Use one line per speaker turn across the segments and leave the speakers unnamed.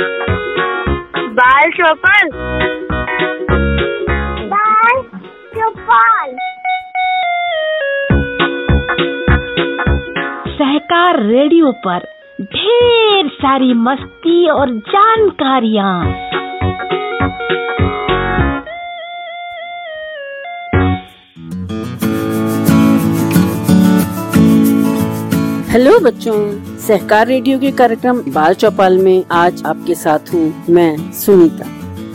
बाल चौपाल।
बाल चौपाल।
सहकार रेडियो पर ढेर सारी मस्ती और जानकारियाँ।
हेलो बच्चों, सहकार रेडियो के कार्यक्रम बाल चौपाल में आज आपके साथ हूँ मैं सुनीता।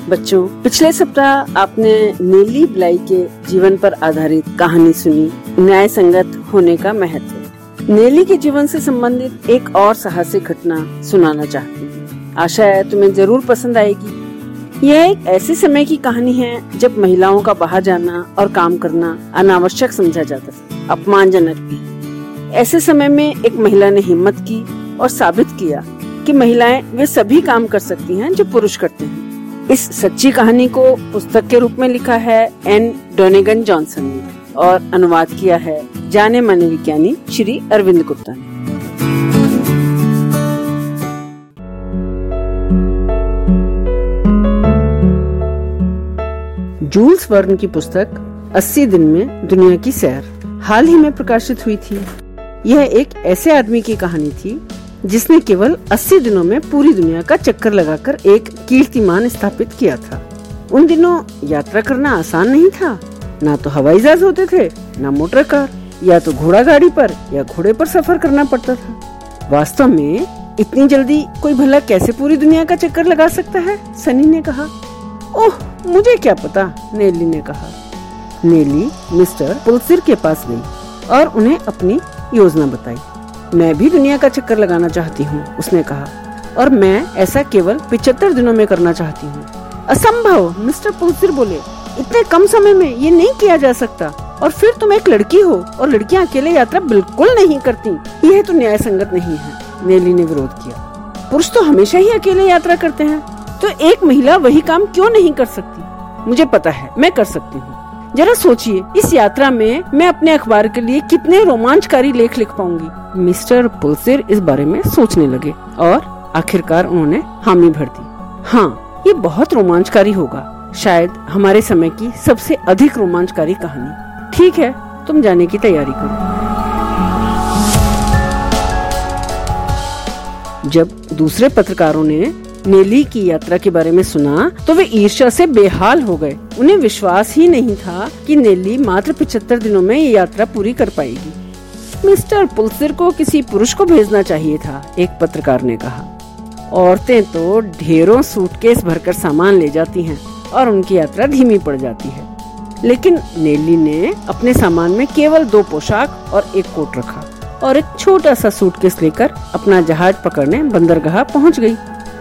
बच्चों, पिछले सप्ताह आपने नीली बिलाई के जीवन पर आधारित कहानी सुनी, न्याय संगत होने का महत्व। नेली के जीवन से संबंधित एक और साहसिक घटना सुनाना चाहती हूँ। आशा है तुम्हें ज़रूर पसंद आएगी। यह एक ऐसे समय की कहानी है जब महिलाओं का बाहर जाना और काम करना अनावश्यक समझा जाता था अपमानजनक भी। ऐसे समय में एक महिला ने हिम्मत की और साबित किया कि महिलाएँ वे सभी काम कर सकती हैं जो पुरुष करते हैं। इस सच्ची कहानी को पुस्तक के रूप में लिखा है एन डोनेगन जॉनसन ने और अनुवाद किया है जाने माने विज्ञानी श्री अरविंद गुप्ता ने। जूल्स वर्न की पुस्तक 80 दिन में दुनिया की सैर। हाल ही में प्रकाशित हुई थी। यह एक ऐसे आदमी की कहानी थी, जिसने केवल 80 दिनों में पूरी दुनिया का चक्कर लगाकर एक कीर्तिमान स्थापित किया था। उन दिनों यात्रा करना आसान नहीं था। ना तो हवाई जहाज़ होते थे, ना मोटर कार, या तो घोड़ा गाड़ी पर या घोड़े पर सफ़र करना पड़ता था। वास्तव में इतनी जल्दी कोई भला कैसे पूरी दुनिया का चक्कर लगा सकता है? सनी ने कहा। ओह, मुझे क्या पता? नेली ने कहा। नेली मिस्टर पुलसिर के पास गई और उन्हें अपनी योजना बताई। मैं भी दुनिया का चक्कर लगाना चाहती हूँ, उसने कहा। और मैं ऐसा केवल पिछहत्तर दिनों में करना चाहती हूँ। असंभव, मिस्टर पुलसिर बोले। इतने कम समय में ये नहीं किया जा सकता। और फिर तुम एक लड़की हो और लड़कियाँ अकेले यात्रा बिल्कुल नहीं करती। यह तो न्याय संगत नहीं है नेली ने विरोध किया। पुरुष तो हमेशा ही अकेले यात्रा करते हैं। तो एक महिला वही काम क्यों नहीं कर सकती? मुझे पता है, मैं कर सकती हूँ। जरा सोचिए, इस यात्रा में मैं अपने अखबार के लिए कितने रोमांचकारी लेख लिख पाऊँगी। मिस्टर पुलसिर इस बारे में सोचने लगे और आखिरकार उन्होंने हामी भर दी। हाँ ये बहुत रोमांचकारी होगा, शायद हमारे समय की सबसे अधिक रोमांचकारी कहानी। ठीक है, तुम जाने की तैयारी करो। जब दूसरे पत्रकारों ने नेली की यात्रा के बारे में सुना तो वे ईर्ष्या से बेहाल हो गए। उन्हें विश्वास ही नहीं था कि नेली मात्र पिछहत्तर दिनों में ये यात्रा पूरी कर पाएगी। मिस्टर पुलसिर को किसी पुरुष को भेजना चाहिए था, एक पत्रकार ने कहा। औरतें तो ढेरों सूटकेस भरकर सामान ले जाती हैं और उनकी यात्रा धीमी पड़ जाती है। लेकिन नेली ने अपने सामान में केवल दो पोशाक और एक कोट रखा और एक छोटा सा सूटकेस लेकर अपना जहाज़ पकड़ने बंदरगाह पहुँच गई।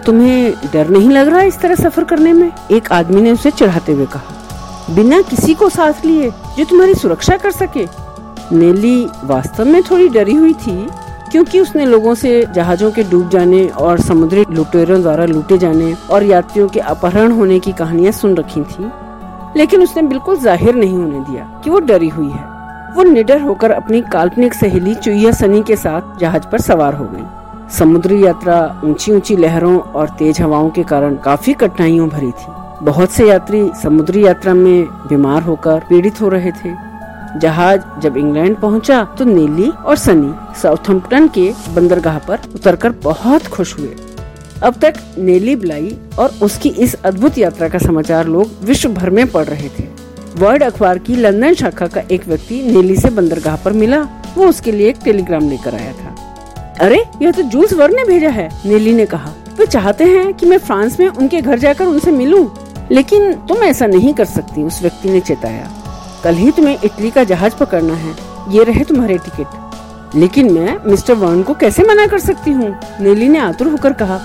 तुम्हें डर नहीं लग रहा इस तरह सफ़र करने में? एक आदमी ने उसे चढ़ाते हुए कहा, बिना किसी को साथ लिए जो तुम्हारी सुरक्षा कर सके। नेली वास्तव में थोड़ी डरी हुई थी, क्योंकि उसने लोगों से जहाजों के डूब जाने और समुद्री लुटेरों द्वारा लूटे जाने और यात्रियों के अपहरण होने की कहानियाँ सुन रखी थी। लेकिन उसने बिल्कुल ज़ाहिर नहीं होने दिया कि वो डरी हुई है। वो निडर होकर अपनी काल्पनिक सहेली चुईया सनी के साथ जहाज़ पर सवार हो गई। समुद्री यात्रा ऊँची ऊँची लहरों और तेज हवाओं के कारण काफ़ी कठिनाइयों भरी थी। बहुत से यात्री समुद्री यात्रा में बीमार होकर पीड़ित हो रहे थे। जहाज़ जब इंग्लैंड पहुँचा तो नीली और सनी साउथम्पटन के बंदरगाह पर उतरकर बहुत खुश हुए। अब तक नेली ब्लाई और उसकी इस अद्भुत यात्रा का समाचार लोग विश्व भर में पढ़ रहे थे। वर्ल्ड अखबार की लंदन शाखा का एक व्यक्ति नेली से बंदरगाह पर मिला, वो उसके लिए एक टेलीग्राम लेकर आया था। अरे यह तो जूस वर ने भेजा है नीली ने कहा। वे चाहते हैं कि मैं फ्रांस में उनके घर जाकर उनसे मिलूं, लेकिन तुम ऐसा नहीं कर सकती उस व्यक्ति ने चेताया। कल ही तुम्हें इटली का जहाज़ पकड़ना है ये रहे तुम्हारे टिकट। लेकिन मैं मिस्टर वर्न को कैसे मना कर सकती हूँ? नीली ने आतुर होकर कहा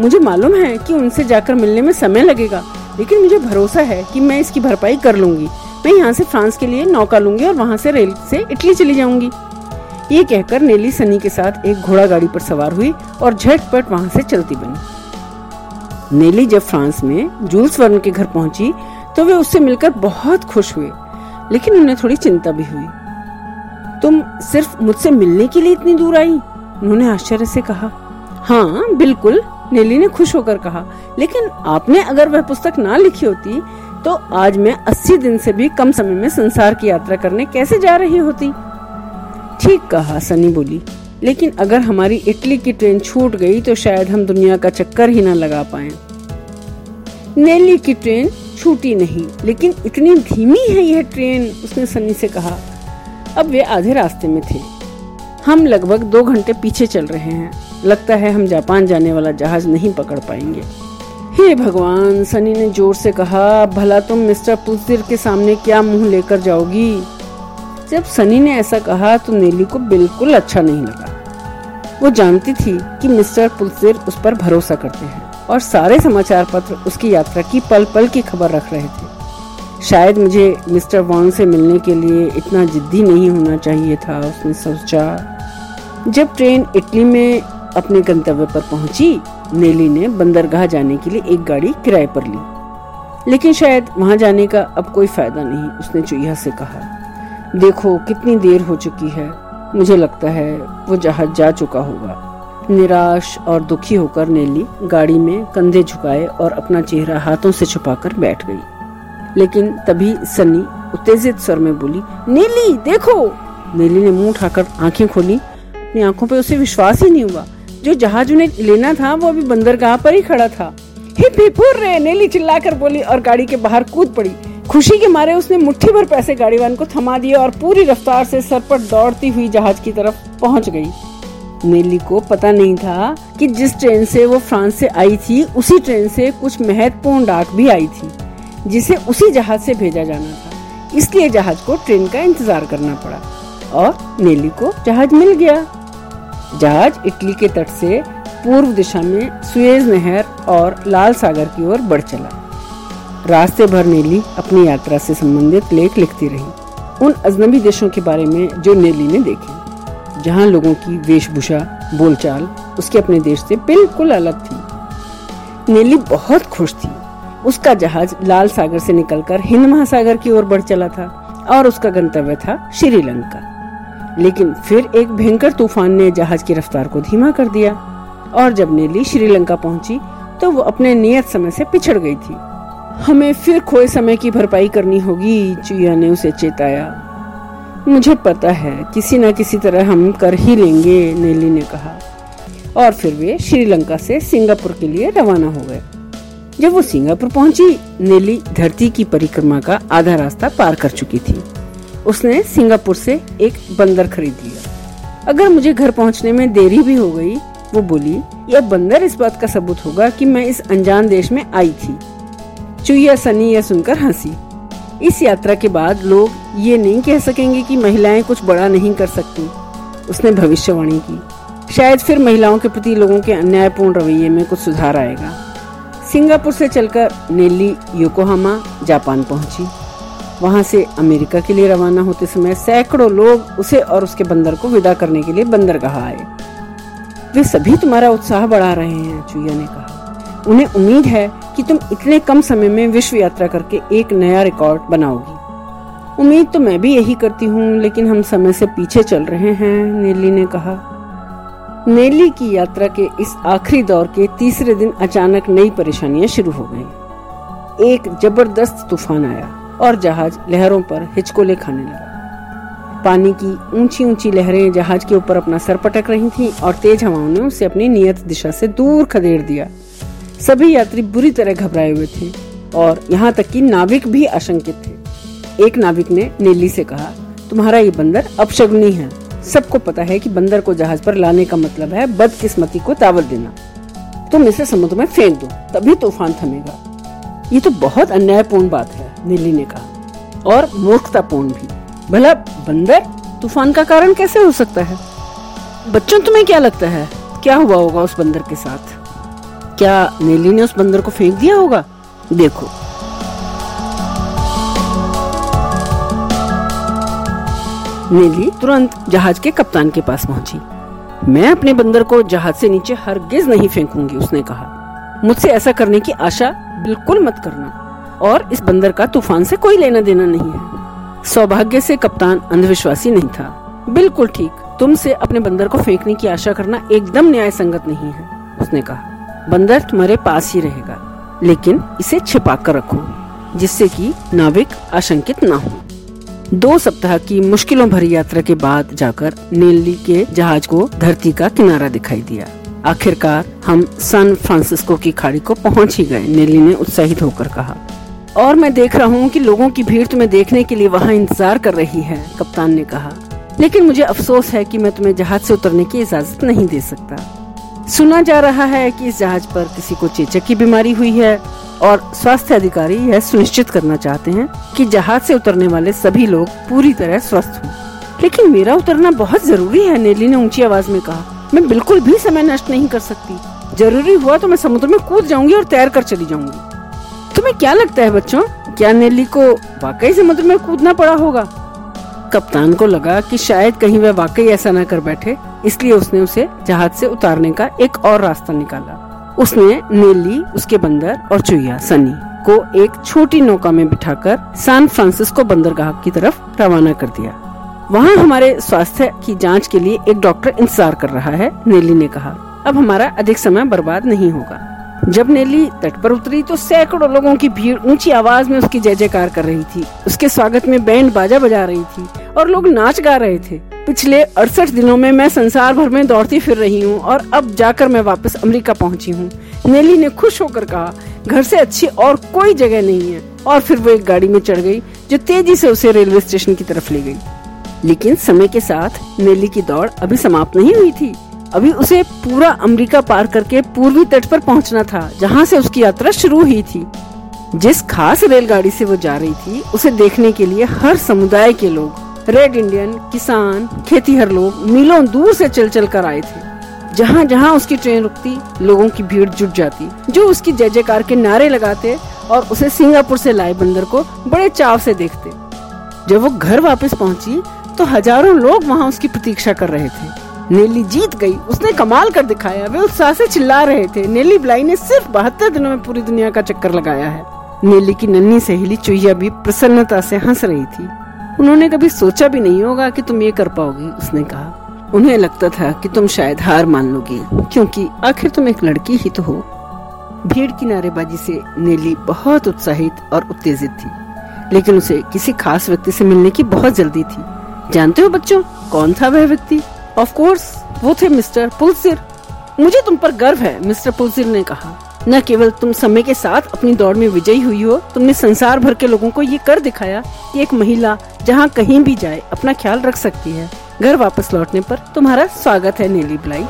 मुझे मालूम है कि उनसे जाकर मिलने में समय लगेगा लेकिन मुझे भरोसा है कि मैं इसकी भरपाई कर लूँगी। मैं यहाँ से फ्रांस के लिए नौका लूँगी और वहाँ से रेल से इटली चली जाऊँगी। ये कहकर नेली सनी के साथ एक घोड़ा गाड़ी पर सवार हुई और झटपट वहाँ से चलती बनी। नेली जब फ्रांस में जूल्स वर्न के घर पहुँची तो वे उससे मिलकर बहुत खुश हुए, लेकिन उन्हें थोड़ी चिंता भी हुई। तुम सिर्फ़ मुझसे मिलने के लिए इतनी दूर आई? उन्होंने आश्चर्य से कहा। हाँ बिल्कुल, नेली ने खुश होकर कहा। लेकिन आपने अगर वह पुस्तक ना लिखी होती तो आज मैं अस्सी दिन से भी कम समय में संसार की यात्रा करने कैसे जा रही होती? ठीक कहा, सनी बोली। लेकिन अगर हमारी इटली की ट्रेन छूट गई तो शायद हम दुनिया का चक्कर ही न लगा पाए। नेली की ट्रेन छूटी नहीं, लेकिन इतनी धीमी है यह ट्रेन, उसने सनी से कहा। अब वे आधे रास्ते में थे। हम लगभग दो घंटे पीछे चल रहे हैं। लगता है हम जापान जाने वाला जहाज़ नहीं पकड़ पाएँगे। हे भगवान, सनी ने ज़ोर से कहा, भला तुम मिस्टर पुलसिर के सामने क्या मुँह लेकर जाओगी? जब सनी ने ऐसा कहा तो नेली को बिल्कुल अच्छा नहीं लगा। वो जानती थी कि मिस्टर पुलसिर उस पर भरोसा करते हैं और सारे समाचार पत्र उसकी यात्रा की पल पल की खबर रख रहे थे। शायद मुझे मिस्टर वॉन से मिलने के लिए इतना जिद्दी नहीं होना चाहिए था, उसने सोचा। जब ट्रेन इटली में अपने गंतव्य पर पहुँची, नेली ने बंदरगाह जाने के लिए एक गाड़ी किराए पर ली। लेकिन शायद वहाँ जाने का अब कोई फ़ायदा नहीं, उसने चुईया से कहा। देखो, कितनी देर हो चुकी है। मुझे लगता है वो जहाज़ जा चुका होगा। निराश और दुखी होकर नेली गाड़ी में कंधे झुकाए और अपना चेहरा हाथों से छुपाकर बैठ गई। लेकिन तभी सनी उत्तेजित स्वर में बोली, नीली, देखो! नेली ने मुँह उठाकर आँखें खोली। अपनी आँखों पे उसे विश्वास ही नहीं हुआ। जो जहाज़ उन्हें लेना था, वो अभी बंदरगाह पर ही खड़ा था। हिप हिप रे नेली चिल्लाकर बोली और गाड़ी के बाहर कूद पड़ी। खुशी के मारे उसने मुट्ठी भर पैसे गाड़ीवान को थमा दिए और पूरी रफ्तार से सर पर दौड़ती हुई जहाज़ की तरफ़ पहुँच गई। नेली को पता नहीं था कि जिस ट्रेन से वो फ्रांस से आई थी, उसी ट्रेन से कुछ महत्वपूर्ण डाक भी आई थी, जिसे उसी जहाज़ से भेजा जाना था। इसलिए जहाज़ को ट्रेन का इंतज़ार करना पड़ा और नेली को जहाज़ मिल गया। जहाज़ इटली के तट से पूर्व दिशा में सुएज नहर और लाल सागर की ओर बढ़ चला। रास्ते भर नेली अपनी यात्रा से संबंधित लेख लिखती रही। उन अजनबी देशों के बारे में जो नेली ने देखे, जहाँ लोगों की वेशभूषा, बोलचाल उसके अपने देश से बिल्कुल अलग थी। नेली बहुत खुश थी। उसका जहाज़ लाल सागर से निकलकर हिंद महासागर की ओर बढ़ चला था और उसका गंतव्य था श्रीलंका। लेकिन फिर एक भयंकर तूफ़ान ने जहाज़ की रफ्तार को धीमा कर दिया और जब नेली श्रीलंका पहुँची तो वो अपने नियत समय से पिछड़ गई थी। हमें फिर खोए समय की भरपाई करनी होगी चुया ने उसे चेताया। मुझे पता है, किसी न किसी तरह हम कर ही लेंगे, नेली ने कहा। और फिर वे श्रीलंका से सिंगापुर के लिए रवाना हो गए। जब वो सिंगापुर पहुँची, नेली धरती की परिक्रमा का आधा रास्ता पार कर चुकी थी। उसने सिंगापुर से एक बंदर खरीद लिया। अगर मुझे घर पहुँचने में देरी भी हो गई, वो बोली, यह बंदर इस बात का सबूत होगा कि मैं इस अनजान देश में आई थी। चुईया सनी यह सुनकर हँसी। इस यात्रा के बाद लोग ये नहीं कह सकेंगे कि महिलाएँ कुछ बड़ा नहीं कर सकती, उसने भविष्यवाणी की। शायद फिर महिलाओं के प्रति लोगों के अन्यायपूर्ण रवैये में कुछ सुधार आएगा। सिंगापुर से चलकर नेली योकोहामा, जापान पहुँची। वहाँ से अमेरिका के लिए रवाना होते समय सैकड़ों लोग उसे और उसके बंदर को विदा करने के लिए बंदरगाह आए। वे सभी तुम्हारा उत्साह बढ़ा रहे हैं चुया ने कहा। उन्हें उम्मीद है कि तुम इतने कम समय में विश्व यात्रा करके एक नया रिकॉर्ड बनाओगी। उम्मीद तो मैं भी यही करती हूँ, लेकिन हम समय से पीछे चल रहे हैं, नेली ने कहा। नेली की यात्रा के इस आखिरी दौर के तीसरे दिन अचानक नई परेशानियाँ शुरू हो गई एक ज़बरदस्त तूफ़ान आया और जहाज़ लहरों पर हिचकोले खाने लगा। पानी की ऊँची ऊँची लहरें जहाज़ के ऊपर अपना सर पटक रही थीं और तेज हवाओं ने उसे अपनी नियत दिशा से दूर खदेड़ दिया। सभी यात्री बुरी तरह घबराए हुए थे और यहाँ तक कि नाविक भी आशंकित थे। एक नाविक ने नेली से कहा, तुम्हारा ये बंदर अपशगुनी है। सबको पता है कि बंदर को जहाज़ पर लाने का मतलब है बदकिस्मती को दावत देना। तुम इसे समुद्र में फेंक दो, तभी तूफ़ान थमेगा। ये तो बहुत अन्यायपूर्ण बात है, नीली ने कहा। और मूर्खतापूर्ण भी। भला बंदर तूफ़ान का कारण कैसे हो सकता है? बच्चों, तुम्हें क्या लगता है? क्या हुआ होगा उस बंदर के साथ? क्या नीली ने उस बंदर को फेंक दिया होगा? देखो। नीली तुरंत जहाज़ के कप्तान के पास पहुँची। मैं अपने बंदर को जहाज़ से नीचे हरगिज नहीं फेंकूँगी, उसने कहा। मुझसे ऐसा करने की आशा बिल्कुल मत करना, और इस बंदर का तूफ़ान से कोई लेना देना नहीं है। सौभाग्य से कप्तान अंधविश्वासी नहीं था। बिल्कुल ठीक, तुमसे अपने बंदर को फेंकने की आशा करना एकदम न्याय संगत नहीं है, उसने कहा। बंदर तुम्हारे पास ही रहेगा। लेकिन इसे छिपा कर रखो, जिससे कि नाविक आशंकित न हो। दो सप्ताह की मुश्किलों भरी यात्रा के बाद जाकर नेली के जहाज़ को धरती का किनारा दिखाई दिया। आखिरकार हम सैन फ्रांसिस्को की खाड़ी को पहुँच ही गए नेली ने उत्साहित होकर कहा। और मैं देख रहा हूँ कि लोगों की भीड़ तुम्हें देखने के लिए वहाँ इंतज़ार कर रही है, कप्तान ने कहा। लेकिन मुझे अफसोस है कि मैं तुम्हें जहाज़ से उतरने की इजाज़त नहीं दे सकता। सुना जा रहा है कि इस जहाज़ पर किसी को चेचक की बीमारी हुई है और स्वास्थ्य अधिकारी यह सुनिश्चित करना चाहते हैं कि जहाज़ से उतरने वाले सभी लोग पूरी तरह स्वस्थ हों। लेकिन मेरा उतरना बहुत ज़रूरी है, नेली ने ऊँची आवाज़ में कहा। मैं बिल्कुल भी समय नष्ट नहीं कर सकती। ज़रूरी हुआ तो मैं समुद्र में कूद जाऊँगी और तैर कर चली जाऊँगी। तुम्हें क्या लगता है बच्चों? क्या नेली को वाकई समुद्र में कूदना पड़ा होगा? कप्तान को लगा कि शायद कहीं वह वाकई ऐसा न कर बैठे। इसलिए उसने उसे जहाज़ से उतारने का एक और रास्ता निकाला। उसने नेली उसके बंदर और चुईया सनी, को एक छोटी नौका में बिठाकर सैन फ्रांसिस्को बंदरगाह की तरफ़ रवाना कर दिया। वहाँ हमारे स्वास्थ्य की जाँच के लिए एक डॉक्टर इंतज़ार कर रहा है, नेली ने कहा। अब हमारा अधिक समय बर्बाद नहीं होगा। जब नेली तट पर उतरी तो सैकड़ों लोगों की भीड़ ऊँची आवाज़ में उसकी जय जयकार कर रही थी। उसके स्वागत में बैंड बाजा बजा रही थी और लोग नाच गा रहे थे। पिछले अड़सठ दिनों में मैं संसार भर में दौड़ती फिर रही हूँ और अब जाकर मैं वापस अमेरिका पहुँची हूँ। नेली ने खुश होकर कहा, घर से अच्छी और कोई जगह नहीं है। और फिर वो एक गाड़ी में चढ़ गई, जो तेज़ी से उसे रेलवे स्टेशन की तरफ़ ले गई। लेकिन समय के साथ नेली की दौड़ अभी समाप्त नहीं हुई थी। अभी उसे पूरा अमेरिका पार करके पूर्वी तट पर पहुँचना था, जहाँ से उसकी यात्रा शुरू हुई थी। जिस खास रेलगाड़ी से वो जा रही थी, उसे देखने के लिए हर समुदाय के लोग रेड इंडियन किसान खेतीहर लोग मीलों दूर से चल चल कर आए थे। जहाँ जहाँ उसकी ट्रेन रुकती, लोगों की भीड़ जुट जाती। जो उसकी जय जयकार के नारे लगाते और उसे सिंगापुर से लाए बंदर को बड़े चाव से देखते। जब वो घर वापस पहुँची तो हज़ारों लोग वहाँ उसकी प्रतीक्षा कर रहे थे। नेली जीत गई, उसने कमाल कर दिखाया। वे उत्साह से चिल्ला रहे थे। नेली ब्लाई ने सिर्फ़ बहत्तर दिनों में पूरी दुनिया का चक्कर लगाया है। नेली की नन्ही सहेली चुईया भी प्रसन्नता से हंस रही थी। उन्होंने कभी सोचा भी नहीं होगा कि तुम ये कर पाओगी, उसने कहा। उन्हें लगता था कि तुम शायद हार मान लोगी, क्योंकि आखिर तुम एक लड़की ही तो हो। भीड़ की नारेबाजी से नेली बहुत उत्साहित और उत्तेजित थी, लेकिन उसे किसी खास व्यक्ति से मिलने की बहुत जल्दी थी। जानते हो बच्चों, कौन था वह व्यक्ति? ऑफ़ कोर्स वो थे मिस्टर पुलसिर। मुझे तुम पर गर्व है, मिस्टर पुलसिर ने कहा। न केवल तुम समय के साथ अपनी दौड़ में विजयी हुई हो, तुमने संसार भर के लोगों को ये कर दिखाया कि एक महिला जहाँ कहीं भी जाए, अपना ख्याल रख सकती है। घर वापस लौटने पर तुम्हारा स्वागत है, नीली ब्लाई।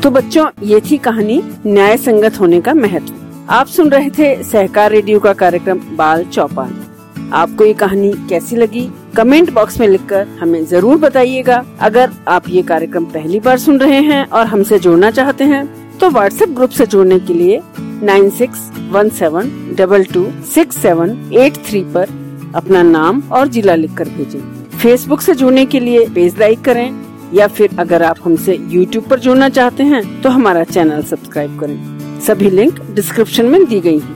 तो बच्चों, ये थी कहानी न्याय संगत होने का महत्व। आप सुन रहे थे सहकार रेडियो का कार्यक्रम बाल चौपाल। आपको ये कहानी कैसी लगी? कमेंट बॉक्स में लिखकर हमें ज़रूर बताइएगा। अगर आप ये कार्यक्रम पहली बार सुन रहे हैं और हमसे जुड़ना चाहते हैं तो व्हाट्सएप ग्रुप से जुड़ने के लिए nine six one seven double two six seven eight three पर अपना नाम और जिला लिख कर भेजें। फेसबुक से जुड़ने के लिए पेज लाइक करें या फिर अगर आप हमसे यूट्यूब पर जुड़ना चाहते हैं तो हमारा चैनल सब्सक्राइब करें। सभी लिंक डिस्क्रिप्शन में दी गई है।